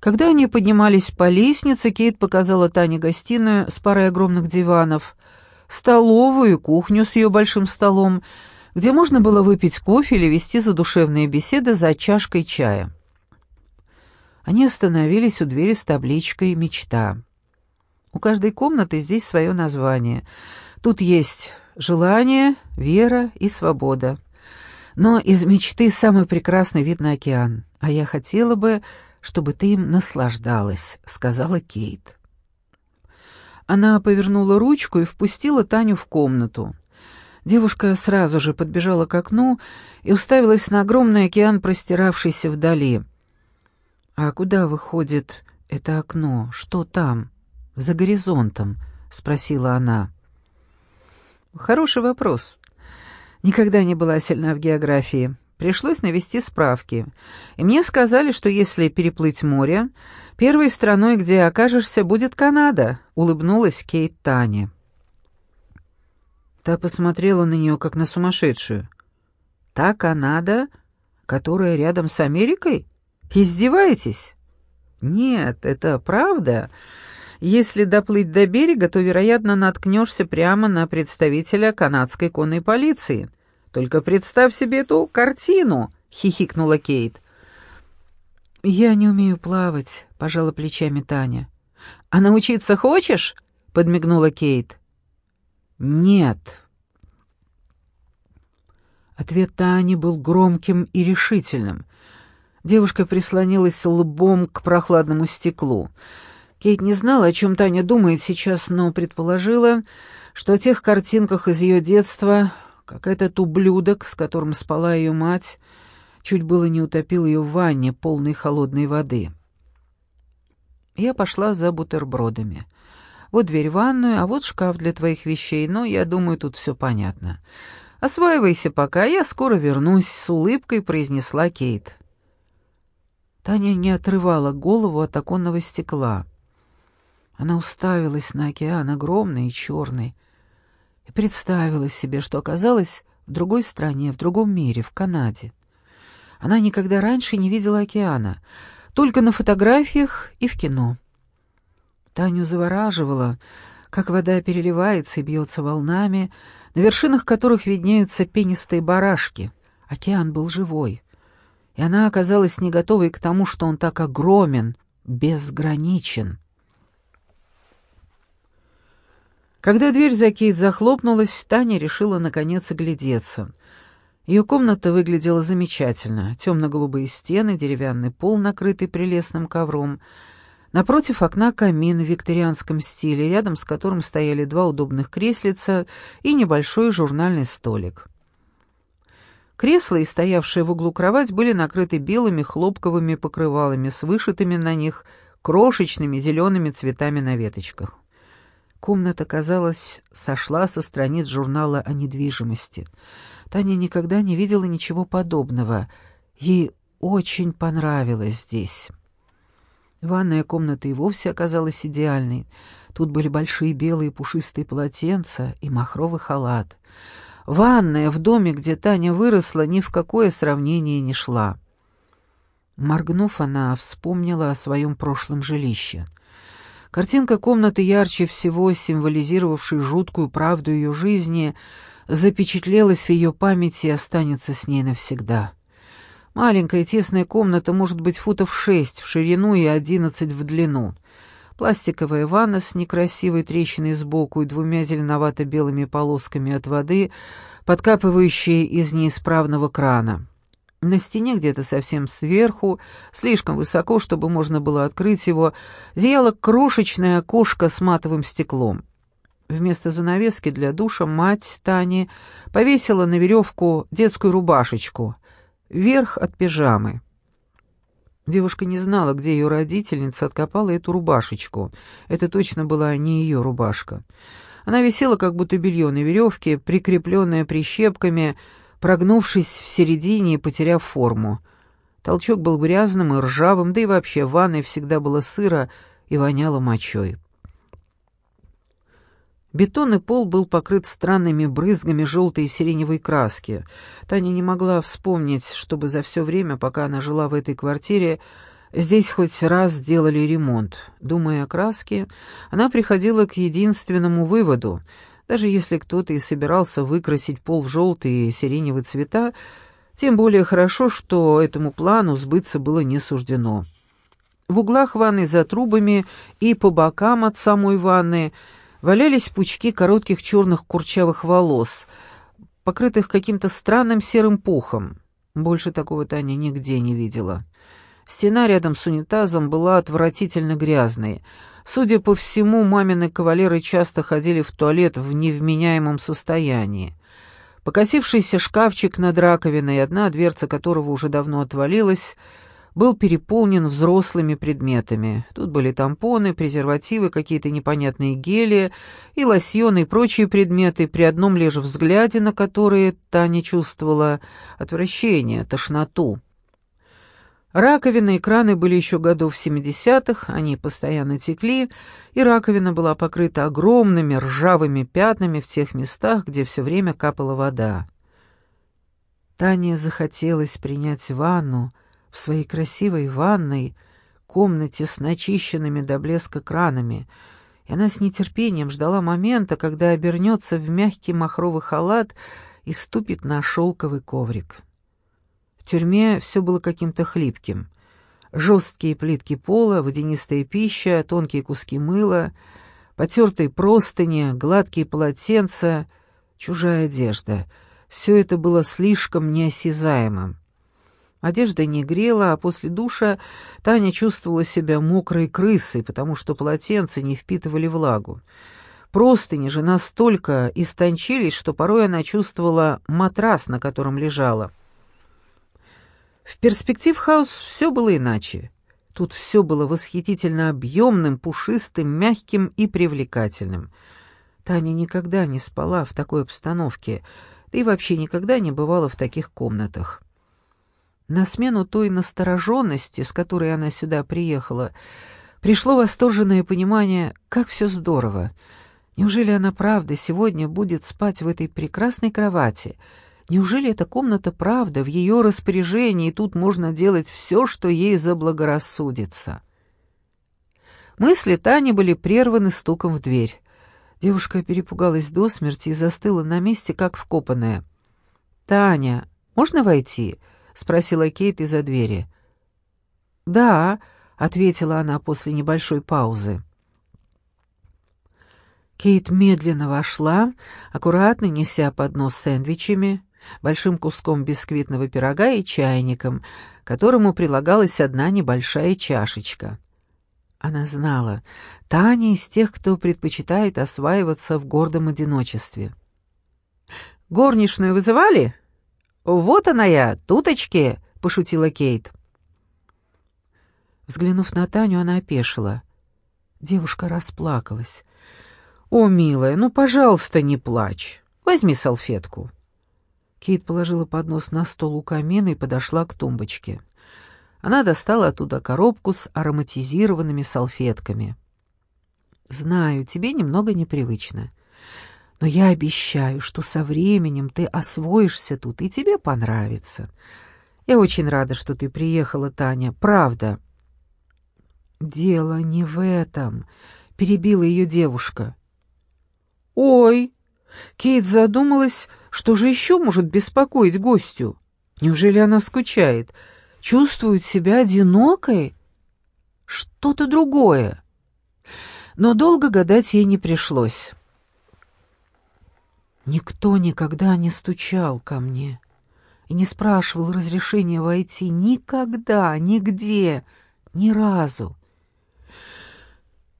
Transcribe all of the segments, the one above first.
Когда они поднимались по лестнице, Кейт показала Тане гостиную с парой огромных диванов, столовую и кухню с ее большим столом, где можно было выпить кофе или вести задушевные беседы за чашкой чая. Они остановились у двери с табличкой «Мечта». У каждой комнаты здесь свое название. Тут есть желание, вера и свобода. Но из мечты самый прекрасный вид на океан, а я хотела бы чтобы ты им наслаждалась», — сказала Кейт. Она повернула ручку и впустила Таню в комнату. Девушка сразу же подбежала к окну и уставилась на огромный океан, простиравшийся вдали. «А куда выходит это окно? Что там? За горизонтом?» — спросила она. «Хороший вопрос. Никогда не была сильна в географии. Пришлось навести справки. И мне сказали, что если переплыть море, первой страной, где окажешься, будет Канада, улыбнулась Кейт Тане. Та посмотрела на нее, как на сумасшедшую. «Та Канада, которая рядом с Америкой? Издеваетесь?» «Нет, это правда. Если доплыть до берега, то, вероятно, наткнешься прямо на представителя канадской конной полиции». Только представь себе эту картину!» — хихикнула Кейт. «Я не умею плавать», — пожала плечами Таня. «А научиться хочешь?» — подмигнула Кейт. «Нет». Ответ Тани был громким и решительным. Девушка прислонилась лбом к прохладному стеклу. Кейт не знала, о чем Таня думает сейчас, но предположила, что о тех картинках из ее детства как этот ублюдок, с которым спала ее мать, чуть было не утопил ее в ванне, полной холодной воды. Я пошла за бутербродами. Вот дверь в ванную, а вот шкаф для твоих вещей, но я думаю, тут все понятно. Осваивайся пока, я скоро вернусь, с улыбкой произнесла Кейт. Таня не отрывала голову от оконного стекла. Она уставилась на океан, огромный и черный, представила себе, что оказалась в другой стране, в другом мире, в Канаде. Она никогда раньше не видела океана, только на фотографиях и в кино. Таню завораживала, как вода переливается и бьется волнами, на вершинах которых виднеются пенистые барашки. Океан был живой, и она оказалась не готовой к тому, что он так огромен, безграничен. Когда дверь за Кейт захлопнулась, Таня решила наконец оглядеться. Ее комната выглядела замечательно. Темно-голубые стены, деревянный пол, накрытый прелестным ковром. Напротив окна камин в викторианском стиле, рядом с которым стояли два удобных креслица и небольшой журнальный столик. Кресла и стоявшая в углу кровать были накрыты белыми хлопковыми покрывалами с вышитыми на них крошечными зелеными цветами на веточках. Комната, казалось, сошла со страниц журнала о недвижимости. Таня никогда не видела ничего подобного. Ей очень понравилось здесь. Ванная комната и вовсе оказалась идеальной. Тут были большие белые пушистые полотенца и махровый халат. Ванная в доме, где Таня выросла, ни в какое сравнение не шла. Моргнув, она вспомнила о своем прошлом жилище — Картинка комнаты, ярче всего символизировавшей жуткую правду ее жизни, запечатлелась в ее памяти и останется с ней навсегда. Маленькая тесная комната может быть футов шесть в ширину и одиннадцать в длину. Пластиковая ванна с некрасивой трещиной сбоку и двумя зеленовато-белыми полосками от воды, подкапывающие из неисправного крана. На стене где-то совсем сверху, слишком высоко, чтобы можно было открыть его, зияло крошечное окошко с матовым стеклом. Вместо занавески для душа мать Тани повесила на веревку детскую рубашечку, верх от пижамы. Девушка не знала, где ее родительница откопала эту рубашечку. Это точно была не ее рубашка. Она висела, как будто белье на веревке, прикрепленное прищепками, прогнувшись в середине и потеряв форму. Толчок был грязным и ржавым, да и вообще в ванной всегда было сыро и воняло мочой. Бетонный пол был покрыт странными брызгами желтой и сиреневой краски. Таня не могла вспомнить, чтобы за все время, пока она жила в этой квартире, Здесь хоть раз сделали ремонт. Думая о краске, она приходила к единственному выводу. Даже если кто-то и собирался выкрасить пол в желтые и сиреневые цвета, тем более хорошо, что этому плану сбыться было не суждено. В углах ванны за трубами и по бокам от самой ванны валялись пучки коротких черных курчавых волос, покрытых каким-то странным серым пухом. Больше такого Таня нигде не видела. Стена рядом с унитазом была отвратительно грязной. Судя по всему, мамины кавалеры часто ходили в туалет в невменяемом состоянии. Покосившийся шкафчик над раковиной, одна дверца которого уже давно отвалилась, был переполнен взрослыми предметами. Тут были тампоны, презервативы, какие-то непонятные гели и лосьоны и прочие предметы, при одном лишь взгляде на которые Таня чувствовала отвращение, тошноту. Раковины и краны были еще годов 70-х, они постоянно текли, и раковина была покрыта огромными ржавыми пятнами в тех местах, где все время капала вода. Тане захотелось принять ванну в своей красивой ванной, комнате с начищенными до блеска кранами, и она с нетерпением ждала момента, когда обернется в мягкий махровый халат и ступит на шелковый коврик. Тюрьме все было каким-то хлипким. Жесткие плитки пола, водянистая пища, тонкие куски мыла, потертые простыни, гладкие полотенца, чужая одежда. Все это было слишком неосязаемым. Одежда не грела, а после душа Таня чувствовала себя мокрой крысой, потому что полотенца не впитывали влагу. Простыни же настолько истончились, что порой она чувствовала матрас, на котором лежала. В перспектив хаус все было иначе. Тут все было восхитительно объемным, пушистым, мягким и привлекательным. Таня никогда не спала в такой обстановке, да и вообще никогда не бывала в таких комнатах. На смену той настороженности, с которой она сюда приехала, пришло восторженное понимание, как все здорово. Неужели она правда сегодня будет спать в этой прекрасной кровати — Неужели эта комната правда в ее распоряжении, и тут можно делать все, что ей заблагорассудится? Мысли Тани были прерваны стуком в дверь. Девушка перепугалась до смерти и застыла на месте, как вкопанная. «Таня, можно войти?» — спросила Кейт из-за двери. «Да», — ответила она после небольшой паузы. Кейт медленно вошла, аккуратно неся поднос с сэндвичами, большим куском бисквитного пирога и чайником, которому прилагалась одна небольшая чашечка. Она знала, Таня из тех, кто предпочитает осваиваться в гордом одиночестве. «Горничную вызывали?» «Вот она я, туточки!» — пошутила Кейт. Взглянув на Таню, она опешила. Девушка расплакалась. «О, милая, ну, пожалуйста, не плачь. Возьми салфетку». Кейт положила поднос на стол у камина и подошла к тумбочке. Она достала оттуда коробку с ароматизированными салфетками. «Знаю, тебе немного непривычно, но я обещаю, что со временем ты освоишься тут, и тебе понравится. Я очень рада, что ты приехала, Таня, правда». «Дело не в этом», — перебила ее девушка. «Ой!» — Кейт задумалась, что же еще может беспокоить гостю? Неужели она скучает? Чувствует себя одинокой? Что-то другое. Но долго гадать ей не пришлось. Никто никогда не стучал ко мне и не спрашивал разрешения войти никогда, нигде, ни разу.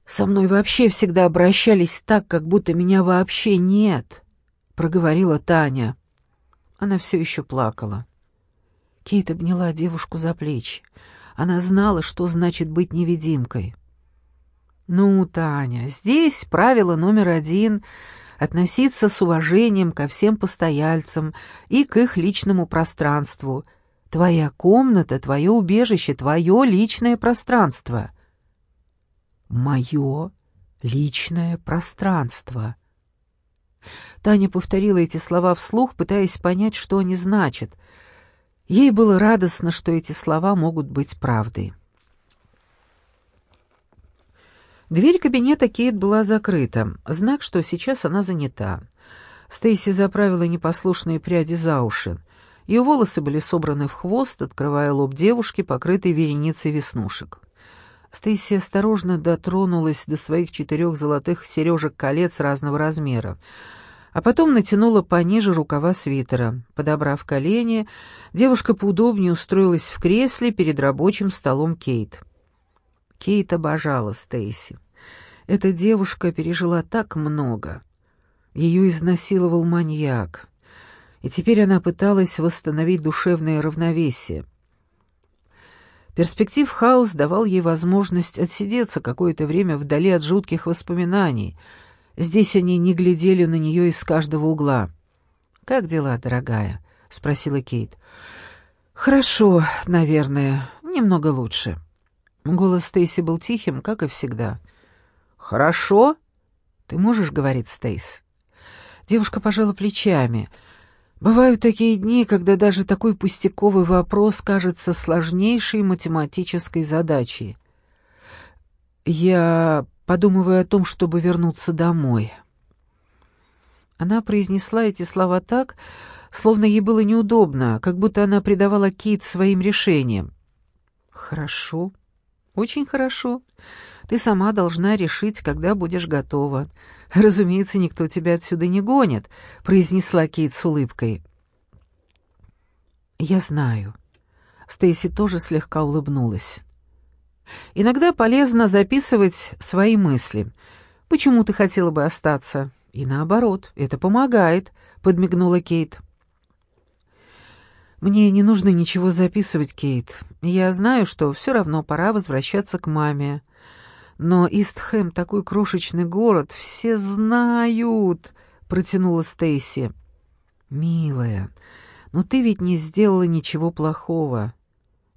Со мной вообще всегда обращались так, как будто меня вообще нет проговорила Таня. Она все еще плакала. Кейт обняла девушку за плечи. Она знала, что значит быть невидимкой. «Ну, Таня, здесь правило номер один — относиться с уважением ко всем постояльцам и к их личному пространству. Твоя комната, твое убежище, твое личное пространство». «Мое личное пространство», Таня повторила эти слова вслух, пытаясь понять, что они значат. Ей было радостно, что эти слова могут быть правдой. Дверь кабинета Кейт была закрыта, знак, что сейчас она занята. Стейси заправила непослушные пряди за уши. Ее волосы были собраны в хвост, открывая лоб девушки, покрытый вереницей веснушек. Стейси осторожно дотронулась до своих четырех золотых сережек-колец разного размера, а потом натянула пониже рукава свитера. Подобрав колени, девушка поудобнее устроилась в кресле перед рабочим столом Кейт. Кейт обожала Стейси. Эта девушка пережила так много. Ее изнасиловал маньяк. И теперь она пыталась восстановить душевное равновесие. Перспектив хаос давал ей возможность отсидеться какое-то время вдали от жутких воспоминаний. Здесь они не глядели на нее из каждого угла. «Как дела, дорогая?» — спросила Кейт. «Хорошо, наверное, немного лучше». Голос Стейси был тихим, как и всегда. «Хорошо?» «Ты можешь говорить, Стейс?» Девушка пожала плечами. «Бывают такие дни, когда даже такой пустяковый вопрос кажется сложнейшей математической задачей. Я подумываю о том, чтобы вернуться домой». Она произнесла эти слова так, словно ей было неудобно, как будто она придавала Кит своим решениям. «Хорошо», «Очень хорошо. Ты сама должна решить, когда будешь готова. Разумеется, никто тебя отсюда не гонит», — произнесла Кейт с улыбкой. «Я знаю». Стейси тоже слегка улыбнулась. «Иногда полезно записывать свои мысли. Почему ты хотела бы остаться?» «И наоборот, это помогает», — подмигнула Кейт. «Мне не нужно ничего записывать, Кейт. Я знаю, что все равно пора возвращаться к маме. Но Истхэм такой крошечный город, все знают», — протянула Стейси. «Милая, но ты ведь не сделала ничего плохого.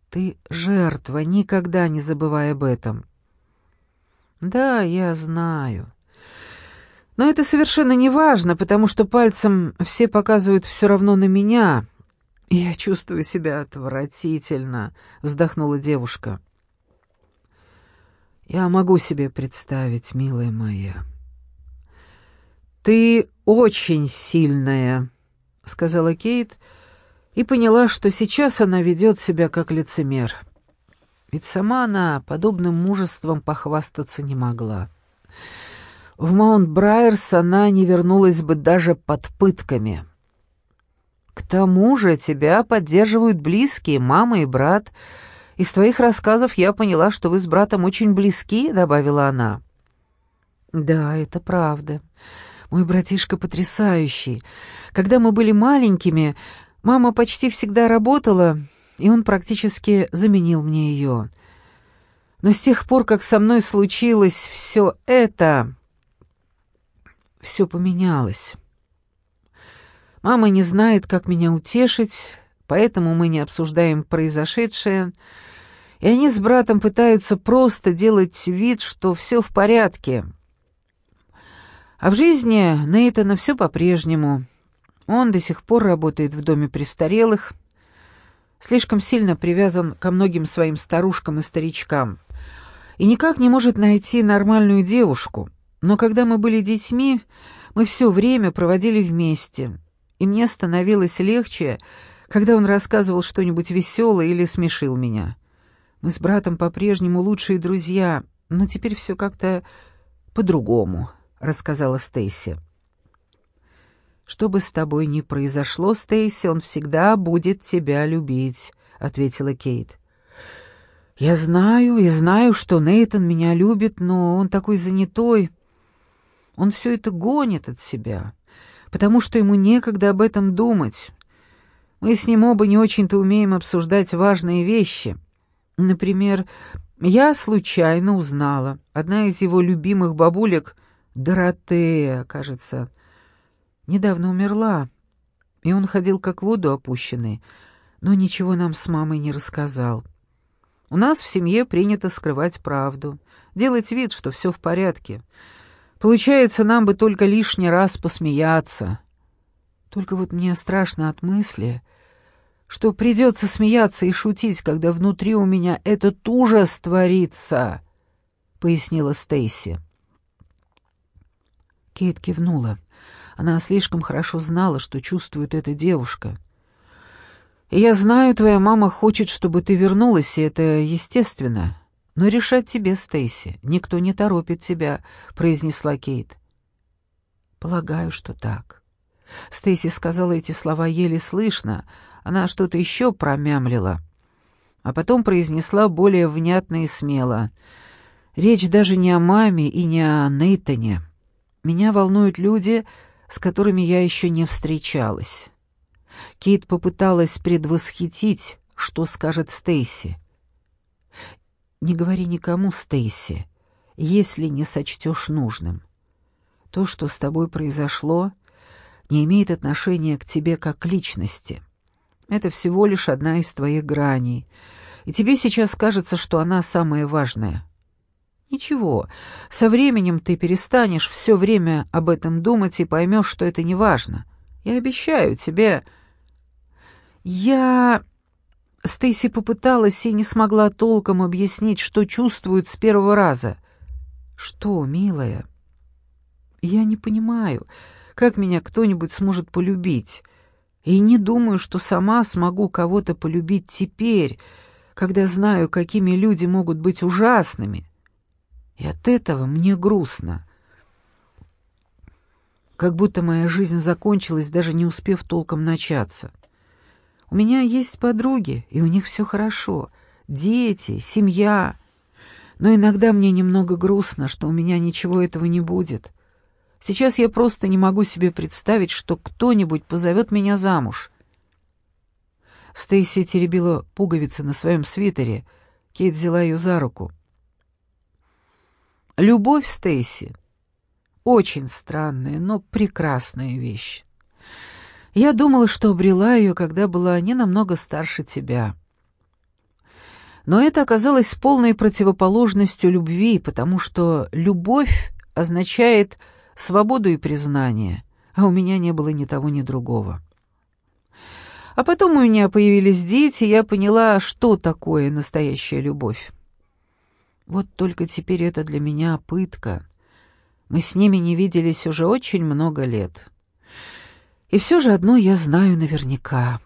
Ты жертва, никогда не забывай об этом». «Да, я знаю». Но это совершенно не важно, потому что пальцем все показывают все равно на меня, «Я чувствую себя отвратительно», — вздохнула девушка. «Я могу себе представить, милая моя». «Ты очень сильная», — сказала Кейт, и поняла, что сейчас она ведет себя как лицемер. Ведь сама она подобным мужеством похвастаться не могла. В Маунт-Брайерс она не вернулась бы даже под пытками. К тому же тебя поддерживают близкие, мама и брат. Из твоих рассказов я поняла, что вы с братом очень близки», — добавила она. «Да, это правда. Мой братишка потрясающий. Когда мы были маленькими, мама почти всегда работала, и он практически заменил мне ее. Но с тех пор, как со мной случилось все это, все поменялось». Мама не знает, как меня утешить, поэтому мы не обсуждаем произошедшее, и они с братом пытаются просто делать вид, что все в порядке. А в жизни Нейтана все по-прежнему. Он до сих пор работает в доме престарелых, слишком сильно привязан ко многим своим старушкам и старичкам, и никак не может найти нормальную девушку. Но когда мы были детьми, мы все время проводили вместе, и мне становилось легче, когда он рассказывал что-нибудь веселое или смешил меня. Мы с братом по-прежнему лучшие друзья, но теперь все как-то по-другому», — рассказала Стейси. «Что бы с тобой ни произошло, Стейси, он всегда будет тебя любить», — ответила Кейт. «Я знаю и знаю, что Нейтан меня любит, но он такой занятой. Он все это гонит от себя потому что ему некогда об этом думать. Мы с ним оба не очень-то умеем обсуждать важные вещи. Например, я случайно узнала, одна из его любимых бабулек, Доротея, кажется, недавно умерла, и он ходил как в воду опущенный, но ничего нам с мамой не рассказал. У нас в семье принято скрывать правду, делать вид, что все в порядке — Получается, нам бы только лишний раз посмеяться. Только вот мне страшно от мысли, что придется смеяться и шутить, когда внутри у меня этот ужас творится. пояснила Стейси. Кейт кивнула. Она слишком хорошо знала, что чувствует эта девушка. «Я знаю, твоя мама хочет, чтобы ты вернулась, и это естественно. Но решать тебе, Стейси. Никто не торопит тебя», — произнесла Кейт. «Полагаю, что так». Стейси сказала эти слова еле слышно. Она что-то еще промямлила. А потом произнесла более внятно и смело. «Речь даже не о маме и не о Нейтане. Меня волнуют люди, с которыми я еще не встречалась». Кейт попыталась предвосхитить, что скажет Стейси. «Не говори никому, Стейси, если не сочтешь нужным. То, что с тобой произошло, не имеет отношения к тебе как к личности. Это всего лишь одна из твоих граней, и тебе сейчас кажется, что она самая важная. Ничего, со временем ты перестанешь все время об этом думать и поймешь, что это не важно. Я обещаю тебе... Я... Стейси попыталась и не смогла толком объяснить, что чувствует с первого раза. «Что, милая?» «Я не понимаю, как меня кто-нибудь сможет полюбить, и не думаю, что сама смогу кого-то полюбить теперь, когда знаю, какими люди могут быть ужасными. И от этого мне грустно. Как будто моя жизнь закончилась, даже не успев толком начаться». У меня есть подруги, и у них все хорошо. Дети, семья. Но иногда мне немного грустно, что у меня ничего этого не будет. Сейчас я просто не могу себе представить, что кто-нибудь позовет меня замуж. Стейси теребила пуговицы на своем свитере. Кейт взяла ее за руку. Любовь, Стейси, очень странная, но прекрасная вещь. Я думала, что обрела ее, когда была не намного старше тебя. Но это оказалось полной противоположностью любви, потому что любовь означает свободу и признание, а у меня не было ни того, ни другого. А потом у меня появились дети, и я поняла, что такое настоящая любовь. Вот только теперь это для меня пытка. Мы с ними не виделись уже очень много лет. И все же одно я знаю наверняка.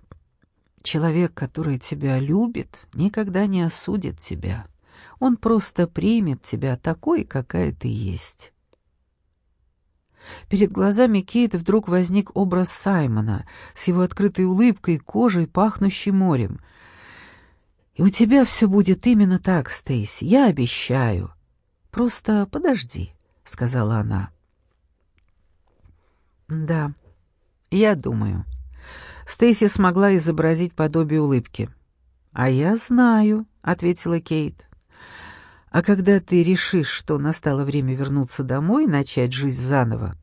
Человек, который тебя любит, никогда не осудит тебя. Он просто примет тебя такой, какая ты есть. Перед глазами Кейт вдруг возник образ Саймона с его открытой улыбкой, кожей, пахнущей морем. «И у тебя все будет именно так, Стейси, я обещаю. Просто подожди», — сказала она. «Да». «Я думаю». Стейси смогла изобразить подобие улыбки. «А я знаю», — ответила Кейт. «А когда ты решишь, что настало время вернуться домой и начать жизнь заново,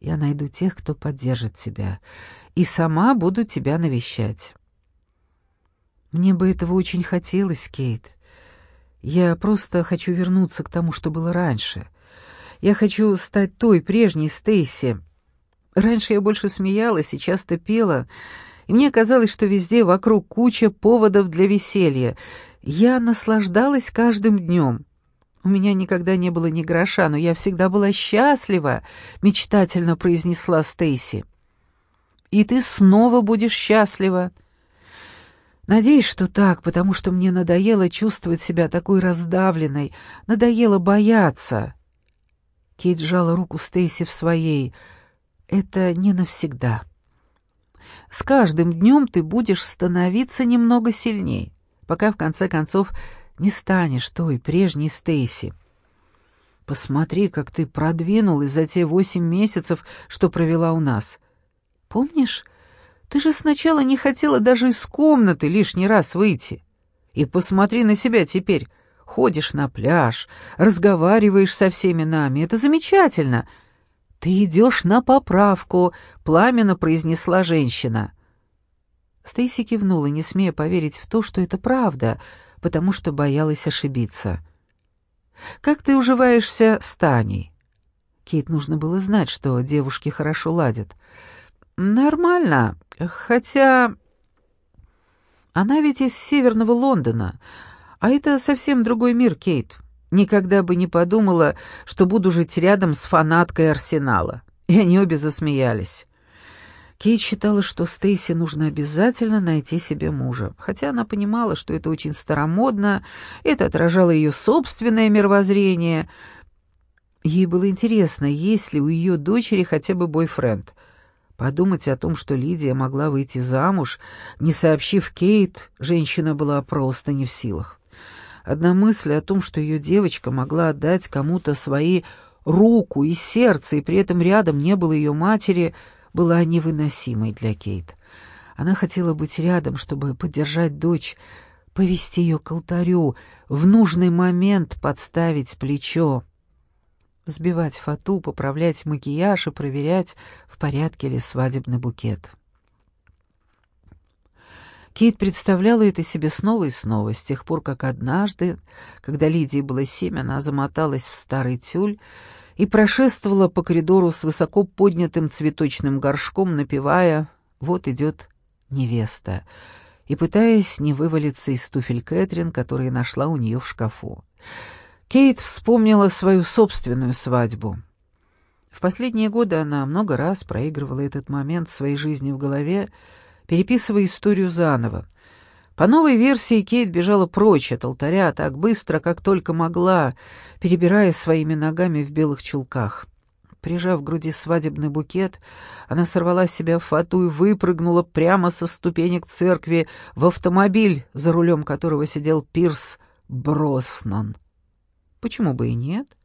я найду тех, кто поддержит тебя, и сама буду тебя навещать». «Мне бы этого очень хотелось, Кейт. Я просто хочу вернуться к тому, что было раньше. Я хочу стать той прежней Стейси, Раньше я больше смеялась и часто пела, и мне казалось, что везде вокруг куча поводов для веселья. Я наслаждалась каждым днем. У меня никогда не было ни гроша, но я всегда была счастлива, мечтательно произнесла Стейси. И ты снова будешь счастлива. Надеюсь, что так, потому что мне надоело чувствовать себя такой раздавленной, надоело бояться. Кейт сжала руку Стейси в своей — это не навсегда. С каждым днем ты будешь становиться немного сильнее, пока в конце концов не станешь той прежней Стейси. Посмотри, как ты продвинулась за те восемь месяцев, что провела у нас. Помнишь, ты же сначала не хотела даже из комнаты лишний раз выйти. И посмотри на себя теперь. Ходишь на пляж, разговариваешь со всеми нами. Это замечательно. «Ты идешь на поправку», — пламенно произнесла женщина. Стейси кивнула, не смея поверить в то, что это правда, потому что боялась ошибиться. «Как ты уживаешься с Таней?» Кейт нужно было знать, что девушки хорошо ладят. «Нормально, хотя...» «Она ведь из северного Лондона, а это совсем другой мир, Кейт. Никогда бы не подумала, что буду жить рядом с фанаткой Арсенала. И они обе засмеялись. Кейт считала, что Стейси нужно обязательно найти себе мужа, хотя она понимала, что это очень старомодно, это отражало ее собственное мировоззрение. Ей было интересно, есть ли у ее дочери хотя бы бойфренд. Подумать о том, что Лидия могла выйти замуж, не сообщив Кейт, женщина была просто не в силах. Одна мысль о том, что ее девочка могла отдать кому-то свои руку и сердце, и при этом рядом не было ее матери — была невыносимой для Кейт. Она хотела быть рядом, чтобы поддержать дочь, повести ее к алтарю, в нужный момент подставить плечо, взбивать фату, поправлять макияж и проверять, в порядке ли свадебный букет. Кейт представляла это себе снова и снова, с тех пор, как однажды, когда Лидии было семь, она замоталась в старый тюль и прошествовала по коридору с высоко поднятым цветочным горшком, напевая «Вот идет невеста», и пытаясь не вывалиться из туфель Кэтрин, которые нашла у нее в шкафу. Кейт вспомнила свою собственную свадьбу. В последние годы она много раз проигрывала этот момент своей жизни в голове, переписывая историю заново. По новой версии Кейт бежала прочь от алтаря так быстро, как только могла, перебирая своими ногами в белых чулках. Прижав к груди свадебный букет, она сорвала с себя фату и выпрыгнула прямо со ступенек церкви в автомобиль, за рулем которого сидел Пирс Броснан. Почему бы и нет?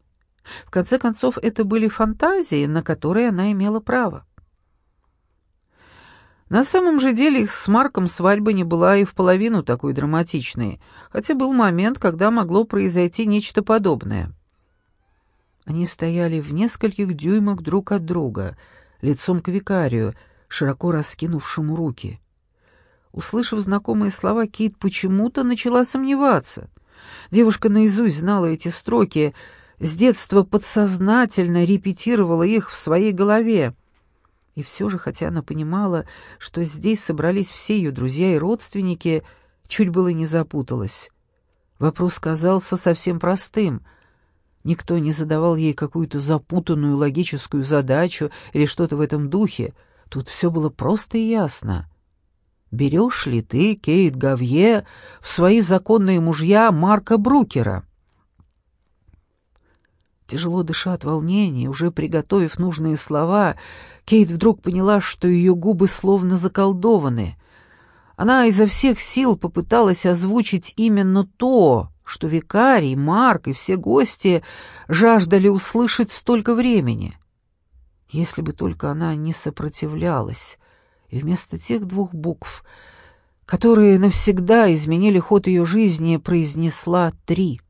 В конце концов, это были фантазии, на которые она имела право. На самом же деле их с Марком свадьба не была и в половину такой драматичной, хотя был момент, когда могло произойти нечто подобное. Они стояли в нескольких дюймах друг от друга, лицом к викарию, широко раскинувшему руки. Услышав знакомые слова, Кит почему-то начала сомневаться. Девушка наизусть знала эти строки, с детства подсознательно репетировала их в своей голове. И все же, хотя она понимала, что здесь собрались все ее друзья и родственники, чуть было не запуталась. Вопрос казался совсем простым. Никто не задавал ей какую-то запутанную логическую задачу или что-то в этом духе. Тут все было просто и ясно. Берешь ли ты, Кейт Гавье, в свои законные мужья Марка Брукера? Тяжело дыша от волнения, уже приготовив нужные слова, Кейт вдруг поняла, что ее губы словно заколдованы. Она изо всех сил попыталась озвучить именно то, что викарий, Марк и все гости жаждали услышать столько времени. Если бы только она не сопротивлялась, и вместо тех двух букв, которые навсегда изменили ход ее жизни, произнесла три —